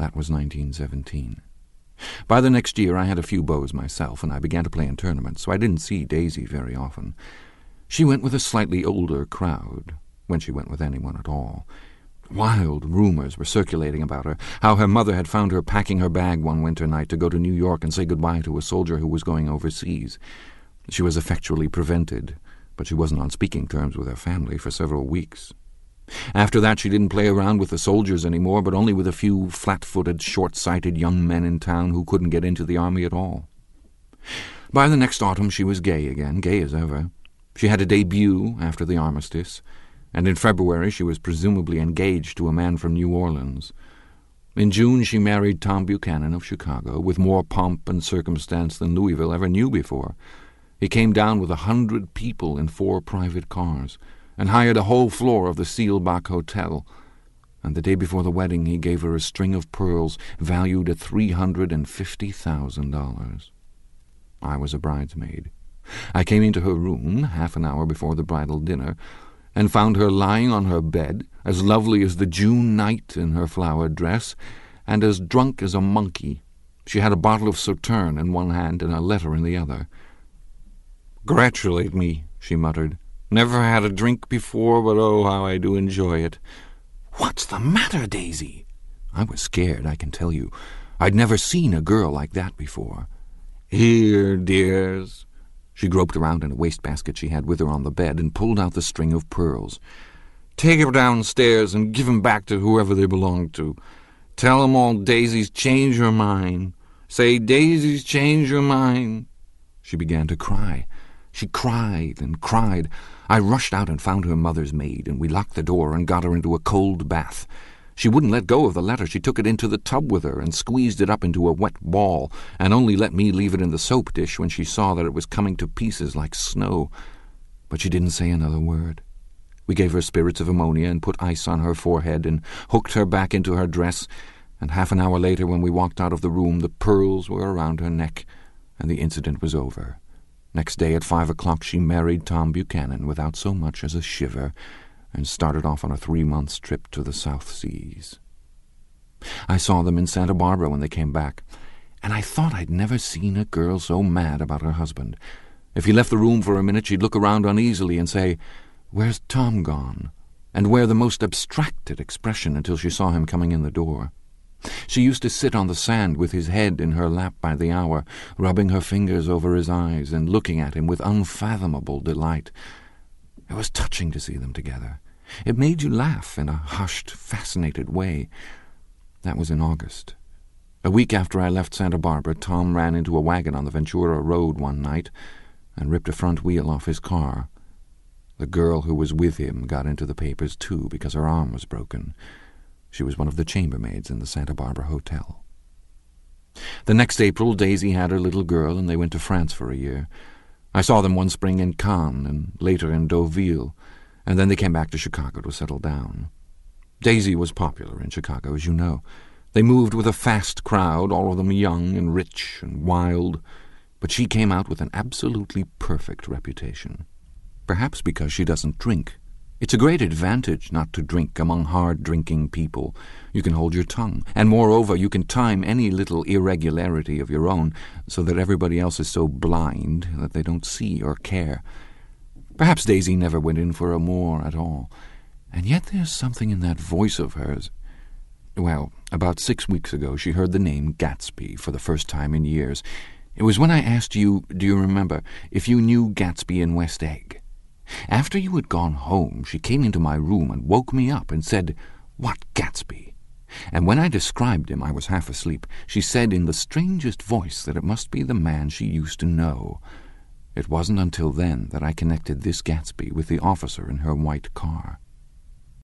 That was 1917. By the next year I had a few beaux myself, and I began to play in tournaments, so I didn't see Daisy very often. She went with a slightly older crowd, when she went with anyone at all. Wild rumors were circulating about her, how her mother had found her packing her bag one winter night to go to New York and say goodbye to a soldier who was going overseas. She was effectually prevented, but she wasn't on speaking terms with her family for several weeks. After that, she didn't play around with the soldiers any more, but only with a few flat-footed, short-sighted young men in town who couldn't get into the army at all. By the next autumn, she was gay again, gay as ever. She had a debut after the armistice, and in February she was presumably engaged to a man from New Orleans. In June she married Tom Buchanan of Chicago, with more pomp and circumstance than Louisville ever knew before. He came down with a hundred people in four private cars, and hired a whole floor of the Seelbach Hotel, and the day before the wedding he gave her a string of pearls valued at three hundred and fifty thousand dollars. I was a bridesmaid. I came into her room half an hour before the bridal dinner, and found her lying on her bed, as lovely as the June night in her flowered dress, and as drunk as a monkey. She had a bottle of Sauterne in one hand and a letter in the other. Gratulate me, she muttered. Never had a drink before, but oh, how I do enjoy it. What's the matter, Daisy? I was scared, I can tell you. I'd never seen a girl like that before. Here, dears, she groped around in a wastebasket she had with her on the bed and pulled out the string of pearls. Take 'em downstairs and give 'em back to whoever they belong to. Tell 'em all Daisy's changed her mind. Say Daisy's changed her mind. She began to cry. She cried and cried. I rushed out and found her mother's maid, and we locked the door and got her into a cold bath. She wouldn't let go of the letter. She took it into the tub with her and squeezed it up into a wet ball, and only let me leave it in the soap dish when she saw that it was coming to pieces like snow. But she didn't say another word. We gave her spirits of ammonia and put ice on her forehead and hooked her back into her dress, and half an hour later, when we walked out of the room, the pearls were around her neck, and the incident was over. Next day at five o'clock she married Tom Buchanan without so much as a shiver, and started off on a three months trip to the South Seas. I saw them in Santa Barbara when they came back, and I thought I'd never seen a girl so mad about her husband. If he left the room for a minute, she'd look around uneasily and say, Where's Tom gone? and wear the most abstracted expression until she saw him coming in the door. She used to sit on the sand with his head in her lap by the hour, rubbing her fingers over his eyes and looking at him with unfathomable delight. It was touching to see them together. It made you laugh in a hushed, fascinated way. That was in August. A week after I left Santa Barbara, Tom ran into a wagon on the Ventura Road one night and ripped a front wheel off his car. The girl who was with him got into the papers, too, because her arm was broken. She was one of the chambermaids in the Santa Barbara Hotel. The next April, Daisy had her little girl, and they went to France for a year. I saw them one spring in Cannes and later in Deauville, and then they came back to Chicago to settle down. Daisy was popular in Chicago, as you know. They moved with a fast crowd, all of them young and rich and wild, but she came out with an absolutely perfect reputation. Perhaps because she doesn't drink. It's a great advantage not to drink among hard-drinking people. You can hold your tongue, and moreover, you can time any little irregularity of your own so that everybody else is so blind that they don't see or care. Perhaps Daisy never went in for amour at all, and yet there's something in that voice of hers. Well, about six weeks ago she heard the name Gatsby for the first time in years. It was when I asked you, do you remember, if you knew Gatsby in West Egg. After you had gone home, she came into my room and woke me up and said, What Gatsby? And when I described him, I was half asleep. She said in the strangest voice that it must be the man she used to know. It wasn't until then that I connected this Gatsby with the officer in her white car.